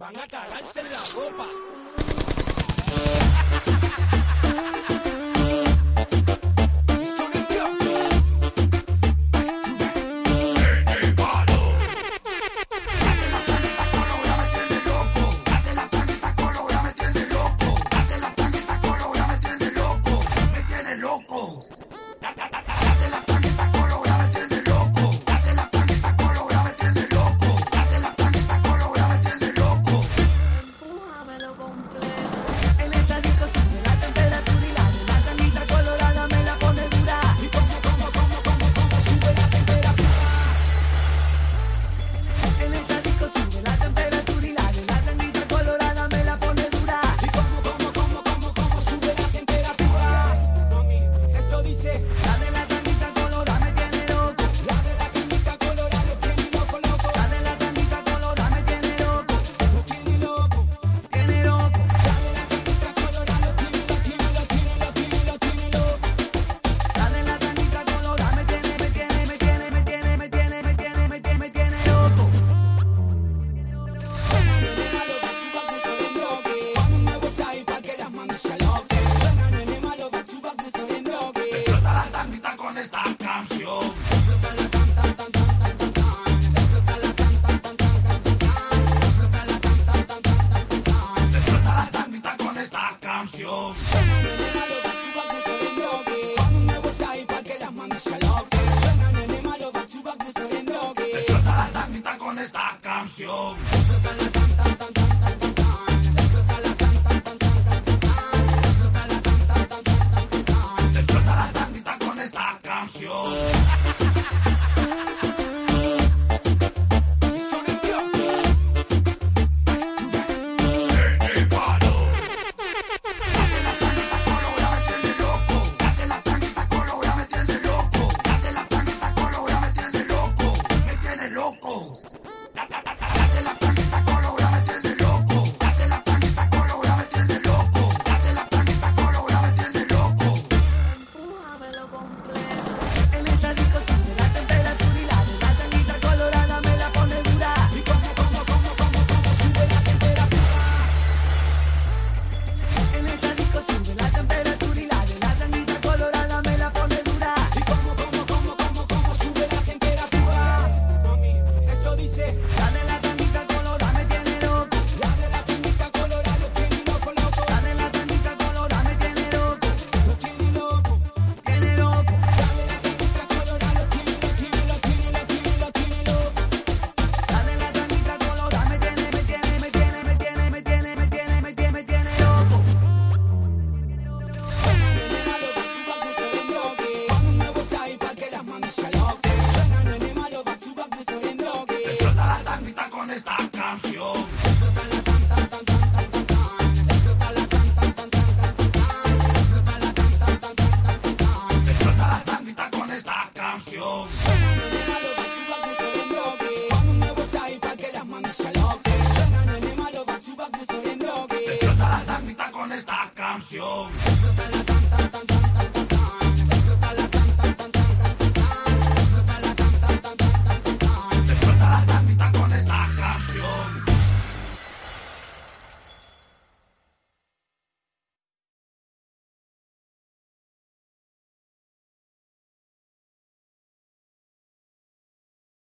Van a cargarse en la ropa. Estoy en el diablo. En la planeta colo, ahora me tiene loco. Hace la planeta colo, me tiene loco. Hace la planeta colo, ahora me tiene loco. Me tiene loco. canción. dice, gané canción. con esta canción. Explota la tandita con esta canción.